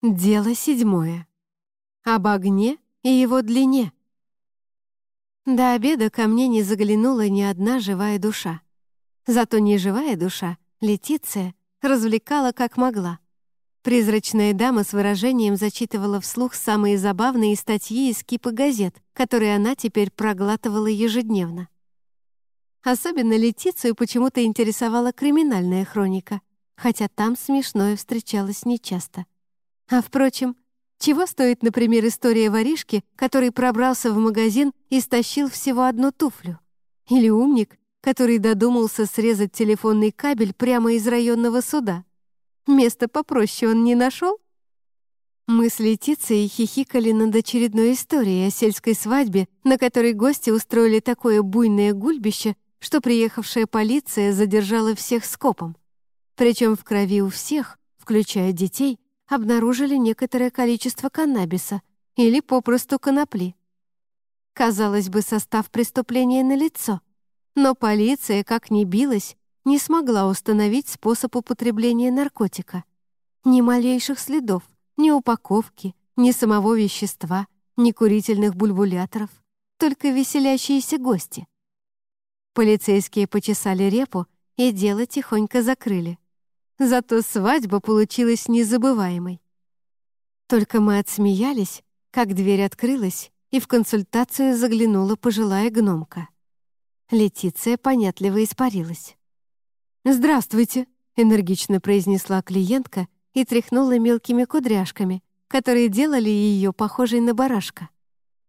Дело седьмое. Об огне и его длине. До обеда ко мне не заглянула ни одна живая душа. Зато неживая душа, Летиция, развлекала как могла. Призрачная дама с выражением зачитывала вслух самые забавные статьи из кипа газет, которые она теперь проглатывала ежедневно. Особенно Летицию почему-то интересовала криминальная хроника, хотя там смешное встречалось нечасто. А впрочем, чего стоит, например, история воришки, который пробрался в магазин и стащил всего одну туфлю? Или умник, который додумался срезать телефонный кабель прямо из районного суда? Место попроще он не нашел? Мы с Летицией хихикали над очередной историей о сельской свадьбе, на которой гости устроили такое буйное гульбище, что приехавшая полиция задержала всех скопом. Причем в крови у всех, включая детей, обнаружили некоторое количество каннабиса или попросту конопли. Казалось бы, состав преступления налицо, но полиция, как ни билась, не смогла установить способ употребления наркотика. Ни малейших следов, ни упаковки, ни самого вещества, ни курительных бульбуляторов, только веселящиеся гости. Полицейские почесали репу и дело тихонько закрыли. Зато свадьба получилась незабываемой. Только мы отсмеялись, как дверь открылась, и в консультацию заглянула пожилая гномка. Летиция понятливо испарилась. «Здравствуйте», — энергично произнесла клиентка и тряхнула мелкими кудряшками, которые делали ее похожей на барашка.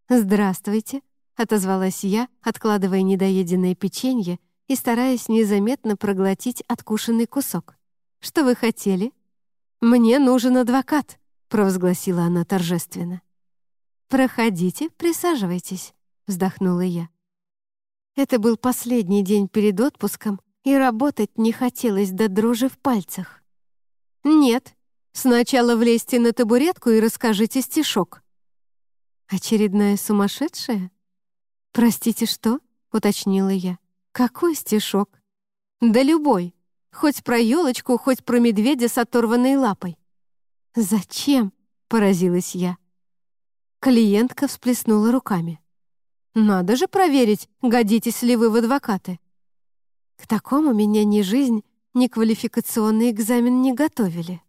«Здравствуйте», — отозвалась я, откладывая недоеденное печенье и стараясь незаметно проглотить откушенный кусок. Что вы хотели?» «Мне нужен адвокат», — провозгласила она торжественно. «Проходите, присаживайтесь», — вздохнула я. Это был последний день перед отпуском, и работать не хотелось до дрожи в пальцах. «Нет, сначала влезьте на табуретку и расскажите стишок». «Очередная сумасшедшая?» «Простите, что?» — уточнила я. «Какой стишок?» «Да любой», Хоть про елочку, хоть про медведя с оторванной лапой. «Зачем?» — поразилась я. Клиентка всплеснула руками. «Надо же проверить, годитесь ли вы в адвокаты». К такому меня ни жизнь, ни квалификационный экзамен не готовили.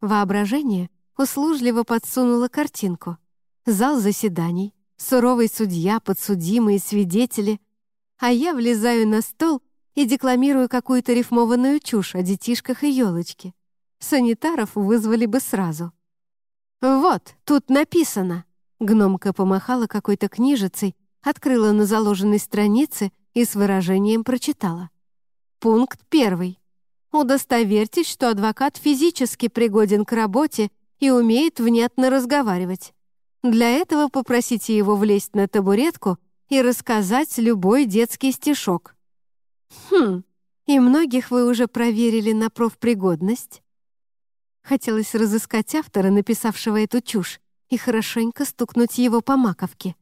Воображение услужливо подсунуло картинку. Зал заседаний, суровый судья, подсудимые, свидетели. А я влезаю на стол и декламирую какую-то рифмованную чушь о детишках и елочке. Санитаров вызвали бы сразу. «Вот, тут написано!» Гномка помахала какой-то книжицей, открыла на заложенной странице и с выражением прочитала. Пункт первый. Удостоверьтесь, что адвокат физически пригоден к работе и умеет внятно разговаривать. Для этого попросите его влезть на табуретку и рассказать любой детский стишок. Хм, и многих вы уже проверили на профпригодность? Хотелось разыскать автора, написавшего эту чушь, и хорошенько стукнуть его по маковке.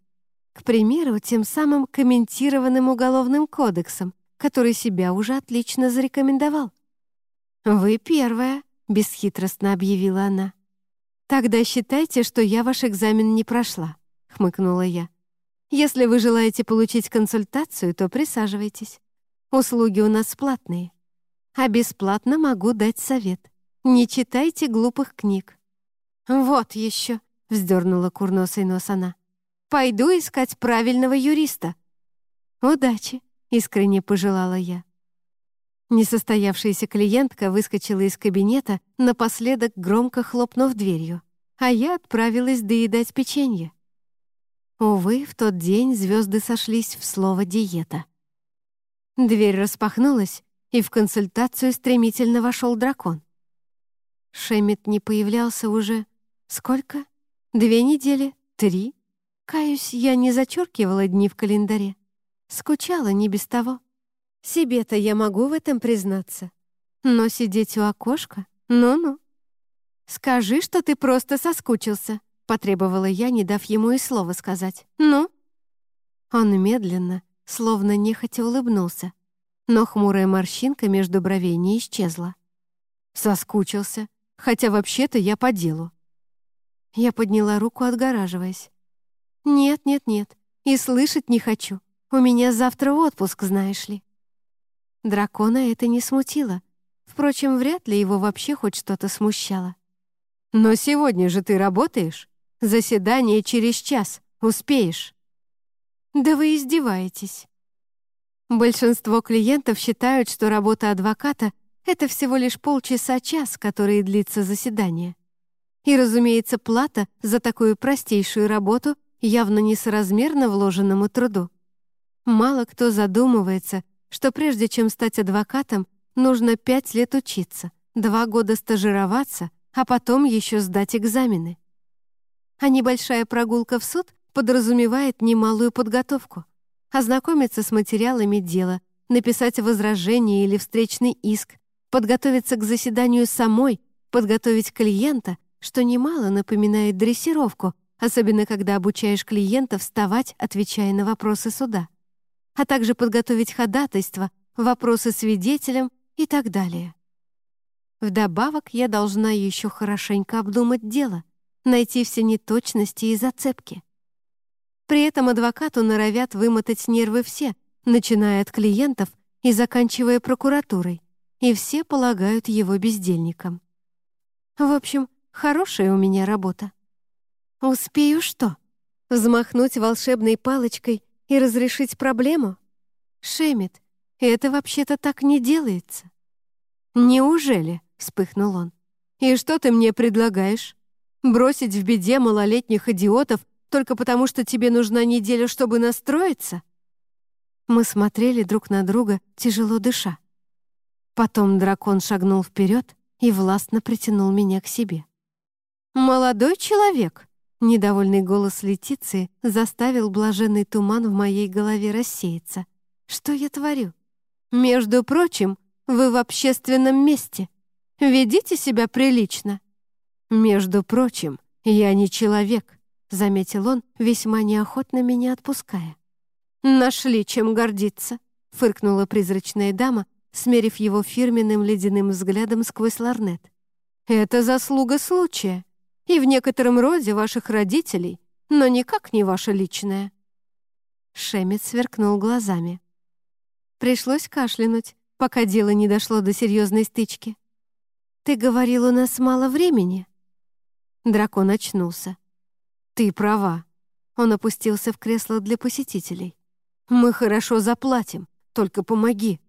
К примеру, тем самым комментированным уголовным кодексом, который себя уже отлично зарекомендовал. «Вы первая», — бесхитростно объявила она. «Тогда считайте, что я ваш экзамен не прошла», — хмыкнула я. «Если вы желаете получить консультацию, то присаживайтесь. Услуги у нас платные. А бесплатно могу дать совет. Не читайте глупых книг». «Вот еще», — вздернула курносый нос она. «Пойду искать правильного юриста». «Удачи», — искренне пожелала я. Несостоявшаяся клиентка выскочила из кабинета, напоследок громко хлопнув дверью, а я отправилась доедать печенье. Увы, в тот день звезды сошлись в слово «диета». Дверь распахнулась, и в консультацию стремительно вошел дракон. Шемет не появлялся уже... Сколько? Две недели? Три? Каюсь, я не зачеркивала дни в календаре. Скучала не без того. Себе-то я могу в этом признаться. Но сидеть у окошка? Ну-ну. «Скажи, что ты просто соскучился», — потребовала я, не дав ему и слова сказать. «Ну?» Он медленно, словно нехотя улыбнулся, но хмурая морщинка между бровей не исчезла. «Соскучился», — хотя вообще-то я по делу». Я подняла руку, отгораживаясь. «Нет, нет, нет, и слышать не хочу. У меня завтра отпуск, знаешь ли». Дракона это не смутило. Впрочем, вряд ли его вообще хоть что-то смущало. «Но сегодня же ты работаешь? Заседание через час. Успеешь?» «Да вы издеваетесь». Большинство клиентов считают, что работа адвоката — это всего лишь полчаса-час, которые длится заседание. И, разумеется, плата за такую простейшую работу явно несоразмерна вложенному труду. Мало кто задумывается, что прежде чем стать адвокатом, нужно пять лет учиться, два года стажироваться, а потом еще сдать экзамены. А небольшая прогулка в суд подразумевает немалую подготовку. Ознакомиться с материалами дела, написать возражение или встречный иск, подготовиться к заседанию самой, подготовить клиента, что немало напоминает дрессировку, особенно когда обучаешь клиента вставать, отвечая на вопросы суда, а также подготовить ходатайство, вопросы свидетелям и так далее. Вдобавок я должна еще хорошенько обдумать дело, найти все неточности и зацепки. При этом адвокату норовят вымотать нервы все, начиная от клиентов и заканчивая прокуратурой, и все полагают его бездельником. В общем, хорошая у меня работа. Успею что? Взмахнуть волшебной палочкой и разрешить проблему? Шемит, это вообще-то так не делается. Неужели? вспыхнул он. «И что ты мне предлагаешь? Бросить в беде малолетних идиотов только потому, что тебе нужна неделя, чтобы настроиться?» Мы смотрели друг на друга, тяжело дыша. Потом дракон шагнул вперед и властно притянул меня к себе. «Молодой человек!» — недовольный голос Летиции заставил блаженный туман в моей голове рассеяться. «Что я творю? Между прочим, вы в общественном месте. Ведите себя прилично». «Между прочим, я не человек», — заметил он, весьма неохотно меня отпуская. «Нашли чем гордиться», — фыркнула призрачная дама, смерив его фирменным ледяным взглядом сквозь ларнет. «Это заслуга случая, и в некотором роде ваших родителей, но никак не ваша личная». Шемец сверкнул глазами. Пришлось кашлянуть, пока дело не дошло до серьезной стычки. «Ты говорил, у нас мало времени?» Дракон очнулся. «Ты права». Он опустился в кресло для посетителей. «Мы хорошо заплатим, только помоги».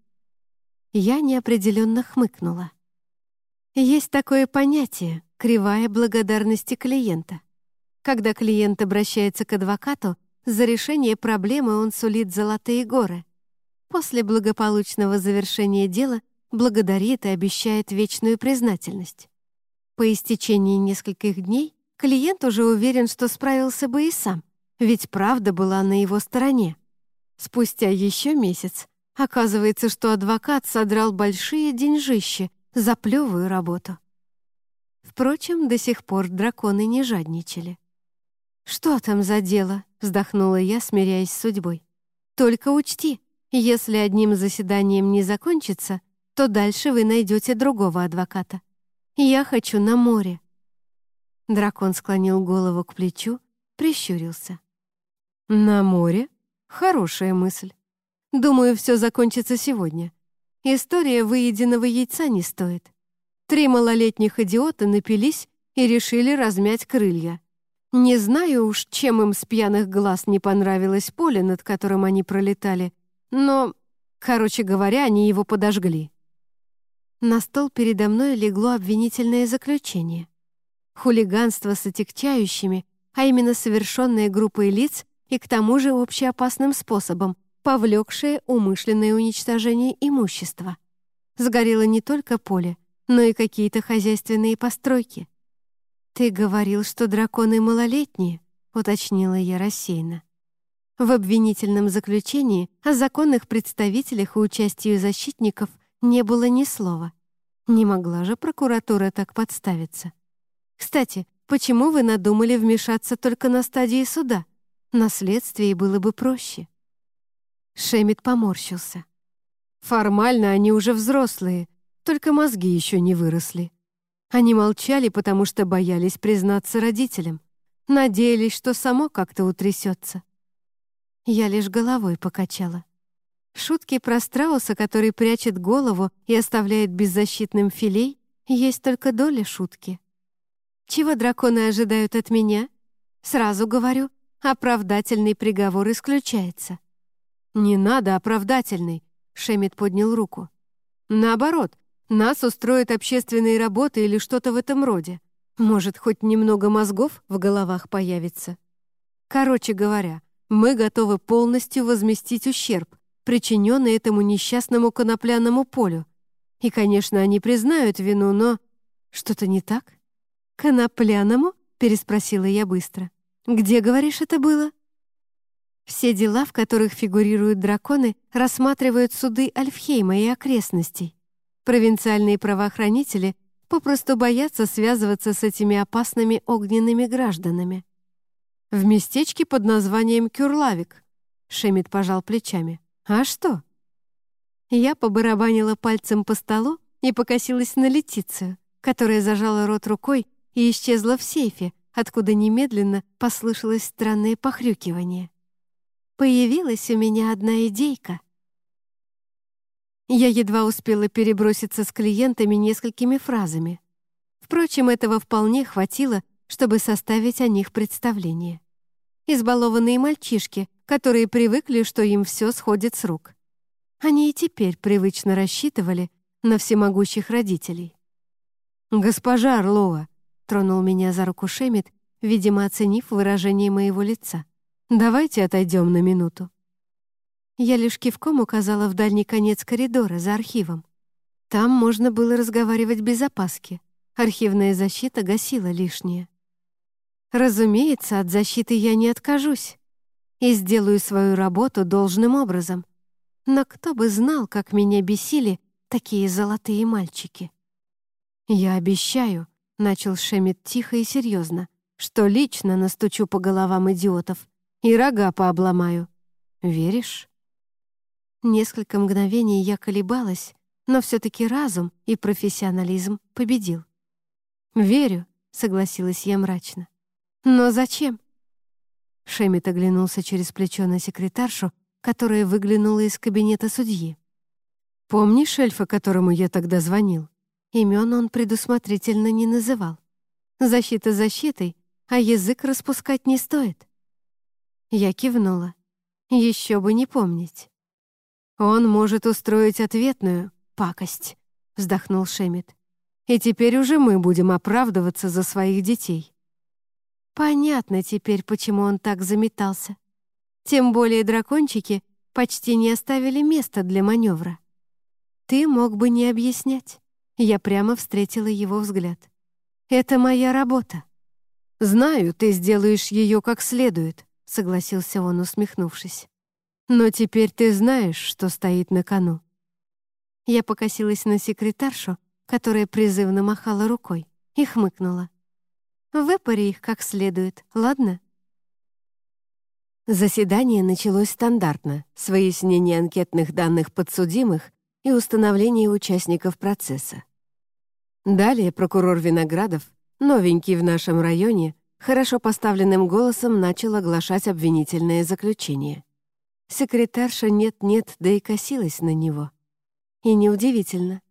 Я неопределенно хмыкнула. Есть такое понятие — кривая благодарности клиента. Когда клиент обращается к адвокату, за решение проблемы он сулит золотые горы. После благополучного завершения дела — благодарит и обещает вечную признательность. По истечении нескольких дней клиент уже уверен, что справился бы и сам, ведь правда была на его стороне. Спустя еще месяц оказывается, что адвокат содрал большие деньжищи за плевую работу. Впрочем, до сих пор драконы не жадничали. «Что там за дело?» — вздохнула я, смиряясь с судьбой. «Только учти, если одним заседанием не закончится, то дальше вы найдете другого адвоката. Я хочу на море». Дракон склонил голову к плечу, прищурился. «На море? Хорошая мысль. Думаю, все закончится сегодня. История выеденного яйца не стоит. Три малолетних идиота напились и решили размять крылья. Не знаю уж, чем им с пьяных глаз не понравилось поле, над которым они пролетали, но, короче говоря, они его подожгли. На стол передо мной легло обвинительное заключение. Хулиганство с отягчающими, а именно совершенное группой лиц и к тому же общеопасным способом, повлекшее умышленное уничтожение имущества. Сгорело не только поле, но и какие-то хозяйственные постройки. «Ты говорил, что драконы малолетние», — уточнила я рассеянно. В обвинительном заключении о законных представителях и участии защитников не было ни слова. Не могла же прокуратура так подставиться. Кстати, почему вы надумали вмешаться только на стадии суда? На следствии было бы проще. Шемит поморщился. Формально они уже взрослые, только мозги еще не выросли. Они молчали, потому что боялись признаться родителям. Надеялись, что само как-то утрясется. Я лишь головой покачала. Шутки про страуса, который прячет голову и оставляет беззащитным филей, есть только доля шутки. Чего драконы ожидают от меня? Сразу говорю, оправдательный приговор исключается. «Не надо оправдательный», — Шемит поднял руку. «Наоборот, нас устроят общественные работы или что-то в этом роде. Может, хоть немного мозгов в головах появится. Короче говоря, мы готовы полностью возместить ущерб, причиненный этому несчастному конопляному полю. И, конечно, они признают вину, но... Что-то не так? «Конопляному?» — переспросила я быстро. «Где, говоришь, это было?» Все дела, в которых фигурируют драконы, рассматривают суды Альфхейма и окрестностей. Провинциальные правоохранители попросту боятся связываться с этими опасными огненными гражданами. В местечке под названием Кюрлавик Шемит пожал плечами. «А что?» Я побарабанила пальцем по столу и покосилась на Летицию, которая зажала рот рукой и исчезла в сейфе, откуда немедленно послышалось странное похрюкивание. Появилась у меня одна идейка. Я едва успела переброситься с клиентами несколькими фразами. Впрочем, этого вполне хватило, чтобы составить о них представление. Избалованные мальчишки, которые привыкли, что им все сходит с рук. Они и теперь привычно рассчитывали на всемогущих родителей. «Госпожа Орлова», — тронул меня за руку Шемит, видимо, оценив выражение моего лица. Давайте отойдем на минуту». Я лишь кивком указала в дальний конец коридора за архивом. Там можно было разговаривать без опаски. Архивная защита гасила лишнее. Разумеется, от защиты я не откажусь и сделаю свою работу должным образом. Но кто бы знал, как меня бесили такие золотые мальчики. «Я обещаю», — начал Шемит тихо и серьезно, «что лично настучу по головам идиотов, и рога пообломаю. Веришь?» Несколько мгновений я колебалась, но все-таки разум и профессионализм победил. «Верю», — согласилась я мрачно. «Но зачем?» Шемит оглянулся через плечо на секретаршу, которая выглянула из кабинета судьи. «Помнишь эльфа, которому я тогда звонил?» Имен он предусмотрительно не называл. Защита защитой, а язык распускать не стоит. Я кивнула. Еще бы не помнить. «Он может устроить ответную пакость», — вздохнул Шемит. «И теперь уже мы будем оправдываться за своих детей». Понятно теперь, почему он так заметался. Тем более дракончики почти не оставили места для маневра. Ты мог бы не объяснять. Я прямо встретила его взгляд. «Это моя работа. Знаю, ты сделаешь ее как следует, — согласился он, усмехнувшись. «Но теперь ты знаешь, что стоит на кону». Я покосилась на секретаршу, которая призывно махала рукой, и хмыкнула. «Выпари их как следует, ладно?» Заседание началось стандартно, с выяснения анкетных данных подсудимых и установления участников процесса. Далее прокурор Виноградов, новенький в нашем районе, хорошо поставленным голосом начал оглашать обвинительное заключение. Секретарша нет-нет, да и косилась на него. И неудивительно.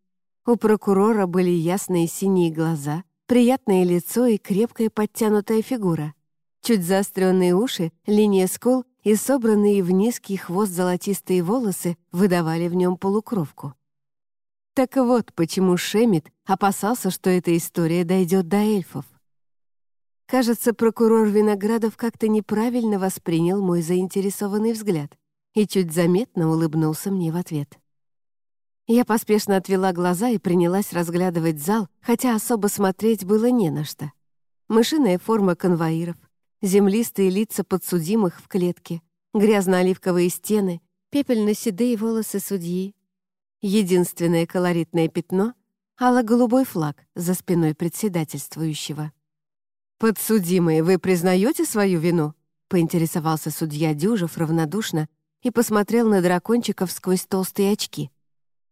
У прокурора были ясные синие глаза, приятное лицо и крепкая подтянутая фигура. Чуть заостренные уши, линия скул и собранные в низкий хвост золотистые волосы выдавали в нем полукровку. Так вот, почему Шемит опасался, что эта история дойдет до эльфов. Кажется, прокурор Виноградов как-то неправильно воспринял мой заинтересованный взгляд и чуть заметно улыбнулся мне в ответ. Я поспешно отвела глаза и принялась разглядывать зал, хотя особо смотреть было не на что. Мышиная форма конвоиров, землистые лица подсудимых в клетке, грязно-оливковые стены, пепельно-седые волосы судьи. Единственное колоритное пятно — ало-голубой флаг за спиной председательствующего. «Подсудимые, вы признаете свою вину?» — поинтересовался судья Дюжев равнодушно и посмотрел на дракончиков сквозь толстые очки.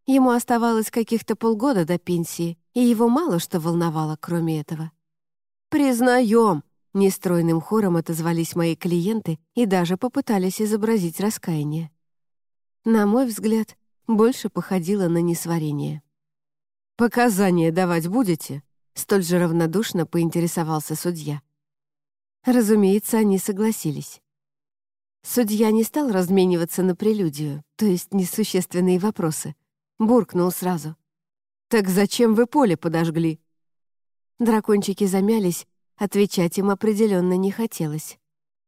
Ему оставалось каких-то полгода до пенсии, и его мало что волновало, кроме этого. «Признаем!» — нестройным хором отозвались мои клиенты и даже попытались изобразить раскаяние. На мой взгляд, больше походило на несварение. «Показания давать будете?» — столь же равнодушно поинтересовался судья. Разумеется, они согласились. Судья не стал размениваться на прелюдию, то есть несущественные вопросы. Буркнул сразу. «Так зачем вы поле подожгли?» Дракончики замялись, отвечать им определенно не хотелось.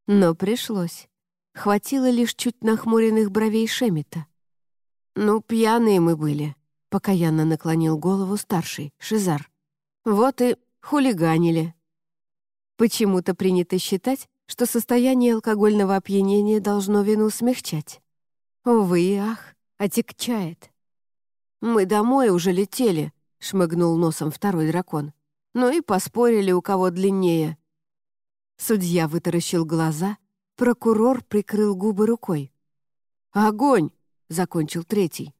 Но пришлось. Хватило лишь чуть нахмуренных бровей Шемита. «Ну, пьяные мы были», — покаянно наклонил голову старший, Шизар. «Вот и хулиганили». Почему-то принято считать, что состояние алкогольного опьянения должно вину смягчать. Увы и ах, отекчает. «Мы домой уже летели», — шмыгнул носом второй дракон. «Ну и поспорили, у кого длиннее». Судья вытаращил глаза, прокурор прикрыл губы рукой. «Огонь!» — закончил третий.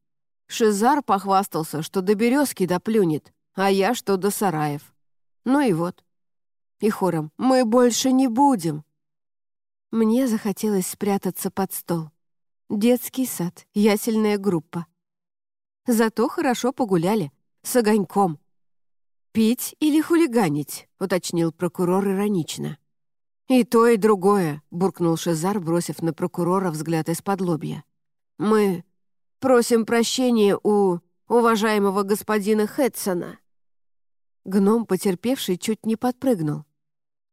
Шизар похвастался, что до березки доплюнет, а я, что до сараев. Ну и вот. И хором «Мы больше не будем!» Мне захотелось спрятаться под стол. Детский сад, ясельная группа. Зато хорошо погуляли, с огоньком. «Пить или хулиганить?» — уточнил прокурор иронично. «И то, и другое», — буркнул Шезар, бросив на прокурора взгляд из-под лобья. «Мы просим прощения у уважаемого господина Хэтсона». Гном, потерпевший, чуть не подпрыгнул.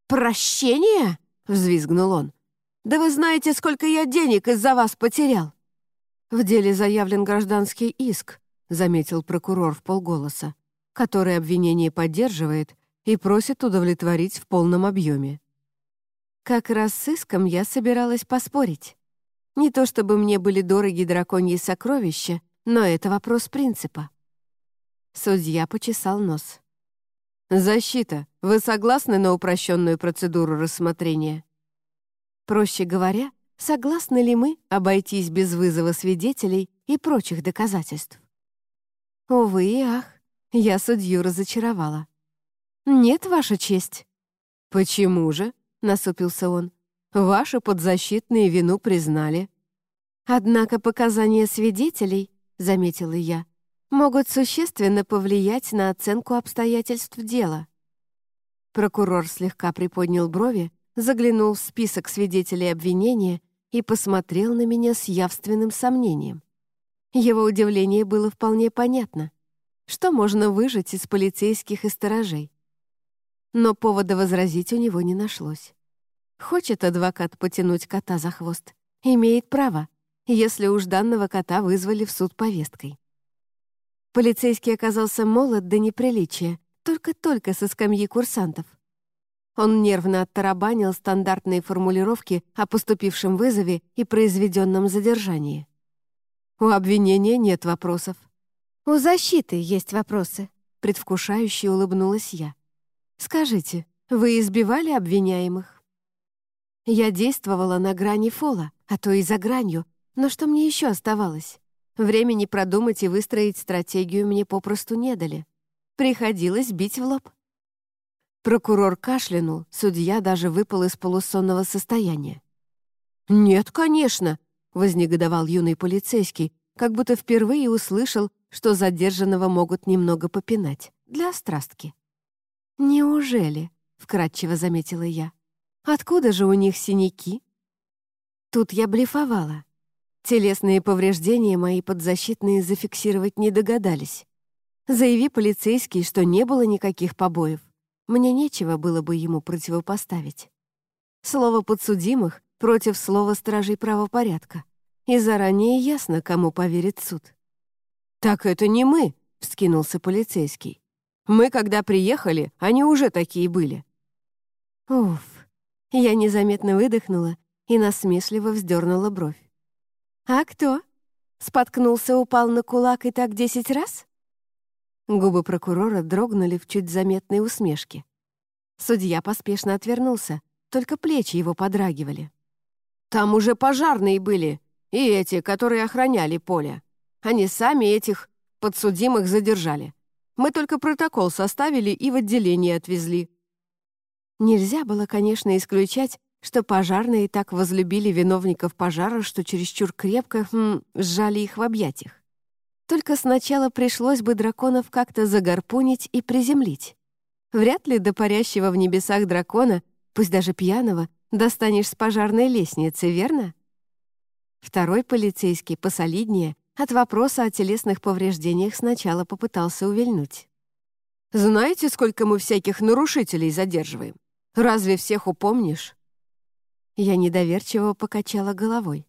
«Прощение?» — взвизгнул он. Да вы знаете, сколько я денег из-за вас потерял!» «В деле заявлен гражданский иск», — заметил прокурор в полголоса, который обвинение поддерживает и просит удовлетворить в полном объеме. Как раз с иском я собиралась поспорить. Не то чтобы мне были дороги драконьи сокровища, но это вопрос принципа. Судья почесал нос. «Защита, вы согласны на упрощенную процедуру рассмотрения?» Проще говоря, согласны ли мы обойтись без вызова свидетелей и прочих доказательств? Увы и ах, я судью разочаровала. «Нет, Ваша честь». «Почему же?» — насупился он. «Ваши подзащитные вину признали». «Однако показания свидетелей, — заметила я, — могут существенно повлиять на оценку обстоятельств дела». Прокурор слегка приподнял брови, заглянул в список свидетелей обвинения и посмотрел на меня с явственным сомнением. Его удивление было вполне понятно. Что можно выжать из полицейских и сторожей? Но повода возразить у него не нашлось. Хочет адвокат потянуть кота за хвост? Имеет право, если уж данного кота вызвали в суд повесткой. Полицейский оказался молод до неприличия, только-только со скамьи курсантов. Он нервно оттарабанил стандартные формулировки о поступившем вызове и произведенном задержании. У обвинения нет вопросов. «У защиты есть вопросы», — предвкушающе улыбнулась я. «Скажите, вы избивали обвиняемых?» Я действовала на грани фола, а то и за гранью, но что мне еще оставалось? Времени продумать и выстроить стратегию мне попросту не дали. Приходилось бить в лоб. Прокурор кашлянул, судья даже выпал из полусонного состояния. «Нет, конечно», — вознегодовал юный полицейский, как будто впервые услышал, что задержанного могут немного попинать, для острастки. «Неужели?» — вкратчиво заметила я. «Откуда же у них синяки?» Тут я блефовала. Телесные повреждения мои подзащитные зафиксировать не догадались. Заяви полицейский, что не было никаких побоев, мне нечего было бы ему противопоставить. Слово подсудимых против слова стражей правопорядка. И заранее ясно, кому поверит суд. «Так это не мы», — вскинулся полицейский. «Мы, когда приехали, они уже такие были». Уф, я незаметно выдохнула и насмешливо вздернула бровь. «А кто? Споткнулся, упал на кулак и так десять раз?» Губы прокурора дрогнули в чуть заметной усмешке. Судья поспешно отвернулся, только плечи его подрагивали. «Там уже пожарные были, и эти, которые охраняли поле. Они сами этих Подсудимых задержали. Мы только протокол составили и в отделение отвезли». Нельзя было, конечно, исключать, что пожарные так возлюбили виновников пожара, что чересчур крепко хм, сжали их в объятиях. Только сначала пришлось бы драконов как-то загарпунить и приземлить. Вряд ли до парящего в небесах дракона, пусть даже пьяного, достанешь с пожарной лестницы, верно? Второй полицейский, посолиднее, от вопроса о телесных повреждениях сначала попытался увильнуть. «Знаете, сколько мы всяких нарушителей задерживаем? Разве всех упомнишь?» Я недоверчиво покачала головой.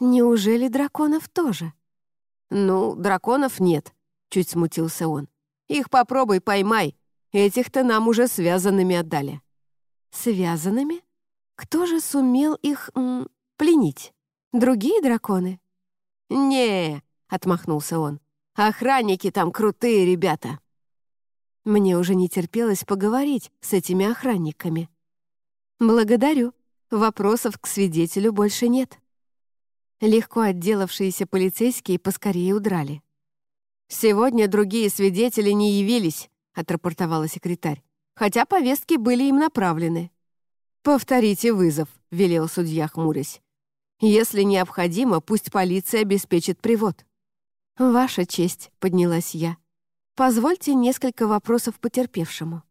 «Неужели драконов тоже?» «Ну, драконов нет», — чуть смутился он. «Их попробуй поймай. Этих-то нам уже связанными отдали». «Связанными? Кто же сумел их пленить? Другие драконы?» «Не», — отмахнулся он. «Охранники там крутые ребята». Мне уже не терпелось поговорить с этими охранниками. «Благодарю. Вопросов к свидетелю больше нет». Легко отделавшиеся полицейские поскорее удрали. «Сегодня другие свидетели не явились», — отрапортовала секретарь, «хотя повестки были им направлены». «Повторите вызов», — велел судья, хмурясь. «Если необходимо, пусть полиция обеспечит привод». «Ваша честь», — поднялась я. «Позвольте несколько вопросов потерпевшему».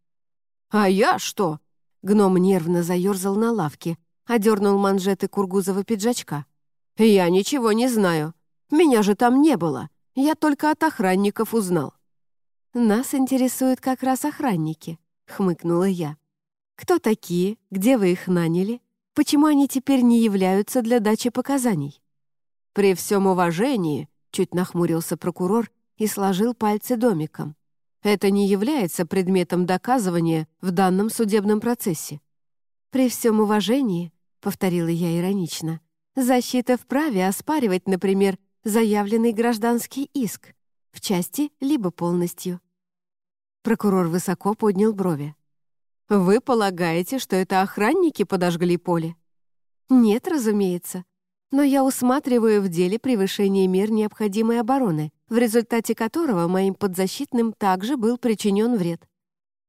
«А я что?» Гном нервно заерзал на лавке, одернул манжеты Кургузова пиджачка. «Я ничего не знаю. Меня же там не было. Я только от охранников узнал». «Нас интересуют как раз охранники», — хмыкнула я. «Кто такие? Где вы их наняли? Почему они теперь не являются для дачи показаний?» «При всем уважении», — чуть нахмурился прокурор и сложил пальцы домиком. «Это не является предметом доказывания в данном судебном процессе». «При всем уважении», — повторила я иронично, Защита вправе оспаривать, например, заявленный гражданский иск в части либо полностью. Прокурор высоко поднял брови. «Вы полагаете, что это охранники подожгли поле?» «Нет, разумеется. Но я усматриваю в деле превышение мер необходимой обороны, в результате которого моим подзащитным также был причинен вред.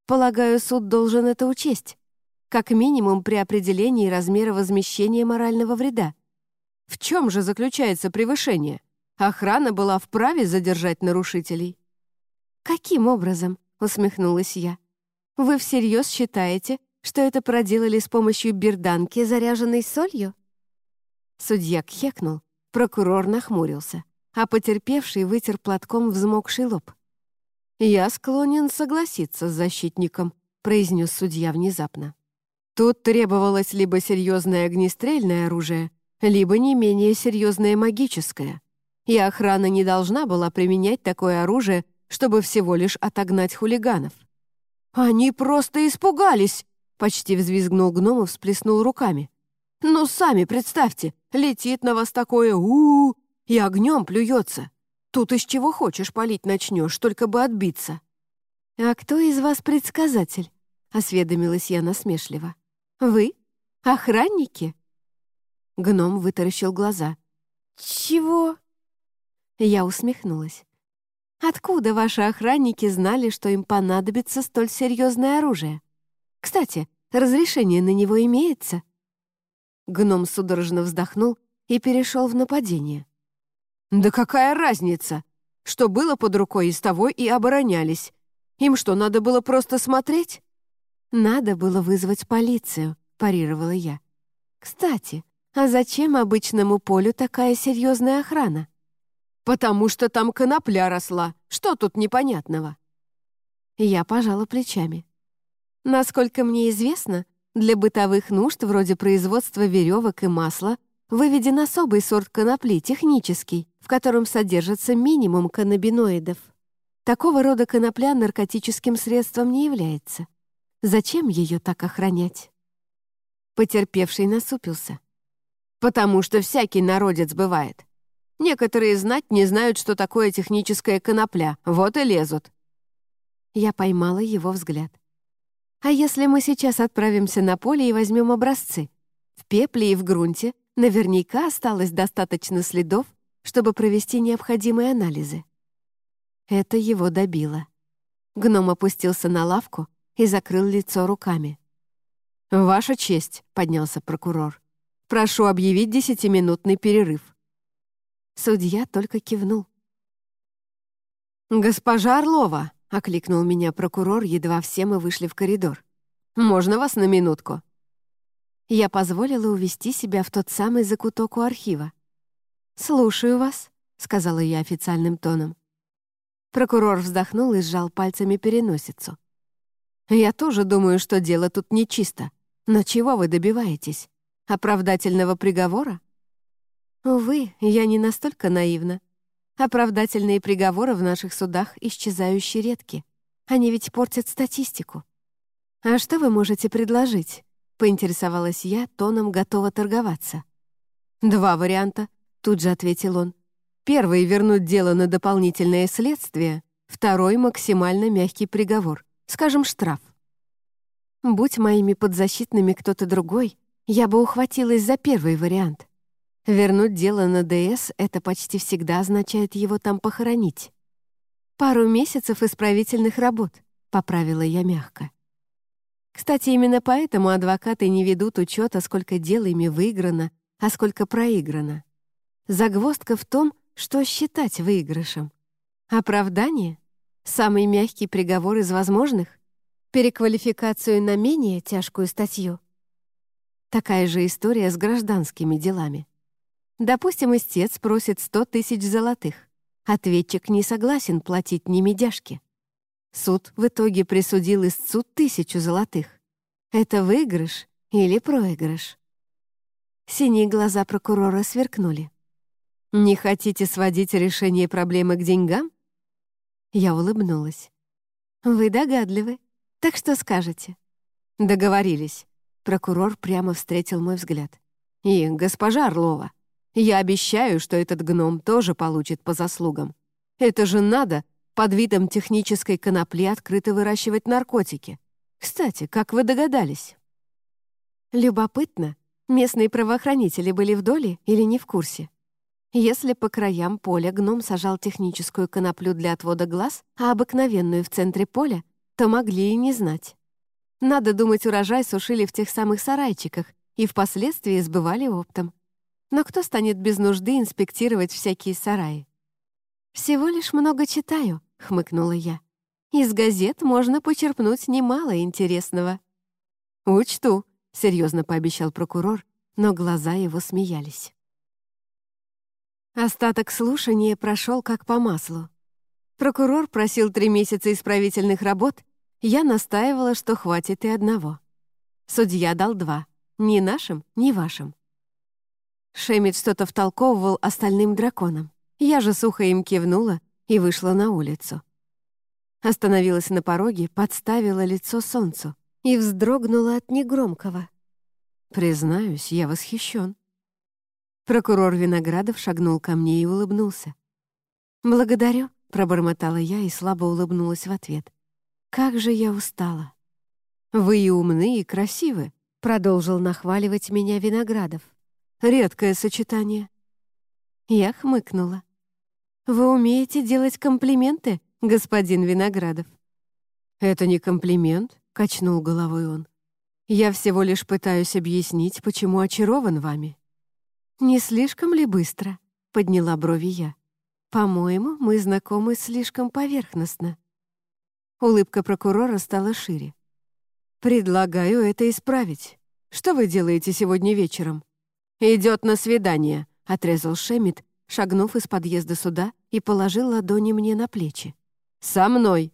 Полагаю, суд должен это учесть, как минимум при определении размера возмещения морального вреда, в чем же заключается превышение? Охрана была вправе задержать нарушителей. «Каким образом?» — усмехнулась я. «Вы всерьез считаете, что это проделали с помощью берданки, заряженной солью?» Судья кхекнул, прокурор нахмурился, а потерпевший вытер платком взмокший лоб. «Я склонен согласиться с защитником», — произнес судья внезапно. «Тут требовалось либо серьезное огнестрельное оружие, либо не менее серьезное магическое. И охрана не должна была применять такое оружие, чтобы всего лишь отогнать хулиганов. «Они просто испугались!» — почти взвизгнул гном и всплеснул руками. «Ну, сами представьте, летит на вас такое у, -у, -у и огнем плюется. Тут из чего хочешь палить начнешь, только бы отбиться». «А кто из вас предсказатель?» — осведомилась я насмешливо. «Вы? Охранники?» Гном вытаращил глаза. «Чего?» Я усмехнулась. «Откуда ваши охранники знали, что им понадобится столь серьезное оружие? Кстати, разрешение на него имеется?» Гном судорожно вздохнул и перешел в нападение. «Да какая разница? Что было под рукой, из того и оборонялись. Им что, надо было просто смотреть?» «Надо было вызвать полицию», — парировала я. «Кстати, а зачем обычному полю такая серьезная охрана? Потому что там конопля росла. Что тут непонятного? Я пожала плечами. Насколько мне известно, для бытовых нужд вроде производства веревок и масла выведен особый сорт конопли, технический, в котором содержится минимум каннабиноидов. Такого рода конопля наркотическим средством не является. Зачем ее так охранять? Потерпевший насупился. Потому что всякий народец бывает. Некоторые знать не знают, что такое техническая конопля, вот и лезут. Я поймала его взгляд. А если мы сейчас отправимся на поле и возьмем образцы? В пепле и в грунте наверняка осталось достаточно следов, чтобы провести необходимые анализы. Это его добило. Гном опустился на лавку и закрыл лицо руками. «Ваша честь», — поднялся прокурор. «Прошу объявить десятиминутный перерыв». Судья только кивнул. «Госпожа Орлова!» — окликнул меня прокурор, едва все мы вышли в коридор. «Можно вас на минутку?» Я позволила увести себя в тот самый закуток у архива. «Слушаю вас», — сказала я официальным тоном. Прокурор вздохнул и сжал пальцами переносицу. «Я тоже думаю, что дело тут нечисто. Но чего вы добиваетесь? Оправдательного приговора?» «Увы, я не настолько наивна. Оправдательные приговоры в наших судах исчезающие редки. Они ведь портят статистику. А что вы можете предложить?» — поинтересовалась я, тоном готова торговаться. «Два варианта», — тут же ответил он. «Первый — вернуть дело на дополнительное следствие, второй — максимально мягкий приговор, скажем, штраф». Будь моими подзащитными кто-то другой, я бы ухватилась за первый вариант. Вернуть дело на ДС — это почти всегда означает его там похоронить. «Пару месяцев исправительных работ», — поправила я мягко. Кстати, именно поэтому адвокаты не ведут учета, сколько дел ими выиграно, а сколько проиграно. Загвоздка в том, что считать выигрышем. Оправдание? Самый мягкий приговор из возможных? Переквалификацию на менее тяжкую статью? Такая же история с гражданскими делами. Допустим, истец просит 100 тысяч золотых. Ответчик не согласен платить ни медяшки. Суд в итоге присудил истцу тысячу золотых. Это выигрыш или проигрыш? Синие глаза прокурора сверкнули. «Не хотите сводить решение проблемы к деньгам?» Я улыбнулась. «Вы догадливы. Так что скажете?» «Договорились». Прокурор прямо встретил мой взгляд. «И, госпожа Орлова, я обещаю, что этот гном тоже получит по заслугам. Это же надо под видом технической конопли открыто выращивать наркотики. Кстати, как вы догадались?» Любопытно, местные правоохранители были в доле или не в курсе? Если по краям поля гном сажал техническую коноплю для отвода глаз, а обыкновенную в центре поля, то могли и не знать. Надо думать, урожай сушили в тех самых сарайчиках и впоследствии сбывали оптом. Но кто станет без нужды инспектировать всякие сараи? «Всего лишь много читаю», — хмыкнула я. «Из газет можно почерпнуть немало интересного». «Учту», — серьезно пообещал прокурор, но глаза его смеялись. Остаток слушания прошел как по маслу. Прокурор просил три месяца исправительных работ, я настаивала, что хватит и одного. Судья дал два, ни нашим, ни вашим. Шемид что-то втолковывал остальным драконам. Я же сухо им кивнула и вышла на улицу. Остановилась на пороге, подставила лицо солнцу и вздрогнула от негромкого. «Признаюсь, я восхищен». Прокурор Виноградов шагнул ко мне и улыбнулся. «Благодарю», — пробормотала я и слабо улыбнулась в ответ. «Как же я устала!» «Вы и умны, и красивы», — продолжил нахваливать меня Виноградов. Редкое сочетание». Я хмыкнула. «Вы умеете делать комплименты, господин Виноградов?» «Это не комплимент», — качнул головой он. «Я всего лишь пытаюсь объяснить, почему очарован вами». «Не слишком ли быстро?» — подняла брови я. «По-моему, мы знакомы слишком поверхностно». Улыбка прокурора стала шире. «Предлагаю это исправить. Что вы делаете сегодня вечером?» «Идет на свидание», — отрезал Шемит, шагнув из подъезда суда и положил ладони мне на плечи. «Со мной!»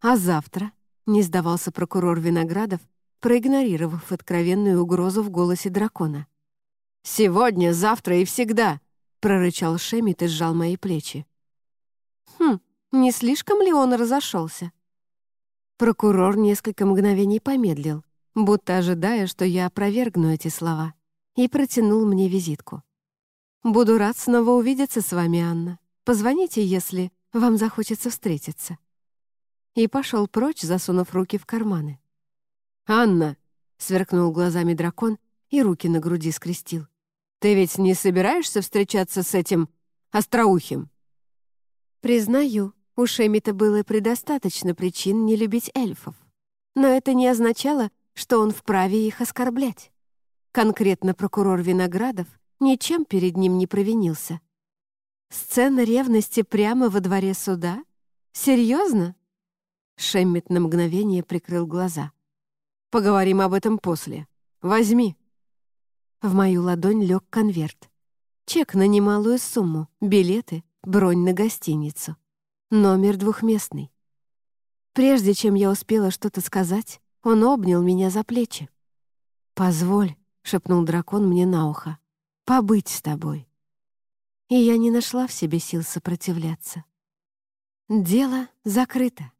«А завтра?» — не сдавался прокурор Виноградов, проигнорировав откровенную угрозу в голосе дракона. «Сегодня, завтра и всегда!» — прорычал Шемит и сжал мои плечи. «Хм, не слишком ли он разошелся?» Прокурор несколько мгновений помедлил, будто ожидая, что я опровергну эти слова и протянул мне визитку. «Буду рад снова увидеться с вами, Анна. Позвоните, если вам захочется встретиться». И пошел прочь, засунув руки в карманы. «Анна!» — сверкнул глазами дракон и руки на груди скрестил. «Ты ведь не собираешься встречаться с этим остроухим?» «Признаю, У Шемита было предостаточно причин не любить эльфов. Но это не означало, что он вправе их оскорблять. Конкретно прокурор Виноградов ничем перед ним не провинился. Сцена ревности прямо во дворе суда? Серьезно? Шеммит на мгновение прикрыл глаза. «Поговорим об этом после. Возьми». В мою ладонь лег конверт. Чек на немалую сумму, билеты, бронь на гостиницу. Номер двухместный. Прежде чем я успела что-то сказать, он обнял меня за плечи. «Позволь», — шепнул дракон мне на ухо, — «побыть с тобой». И я не нашла в себе сил сопротивляться. Дело закрыто.